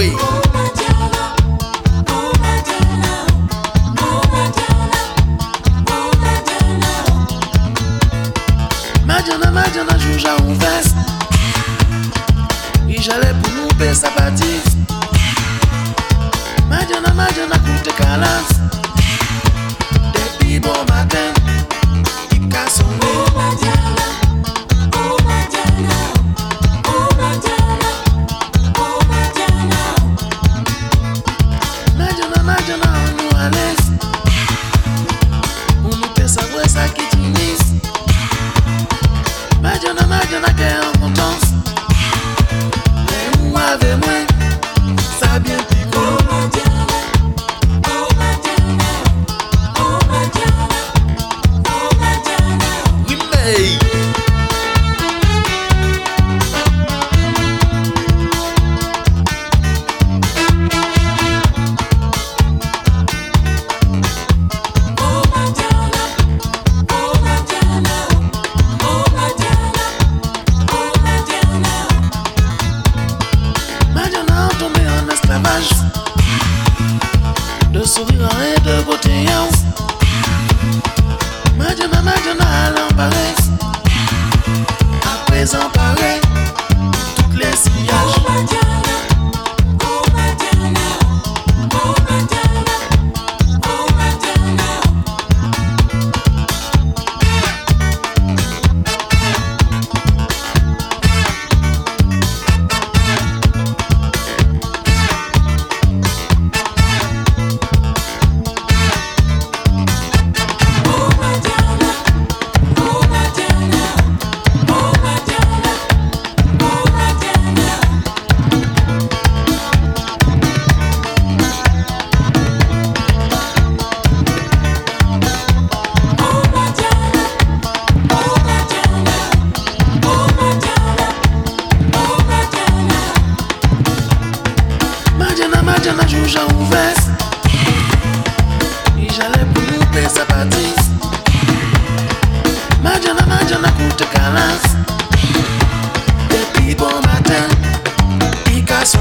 way. Madiana, Madiana, Juja, um veste. de Théon. Madjana, Madjana, à l'embarré. À présent, Paris. rouge en veste. Et j'allais pour les zapatistes. Majana, Majana, coûte calas. Depuis bon matin, Picasso.